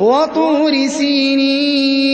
وَطُورِ سِينِينَ.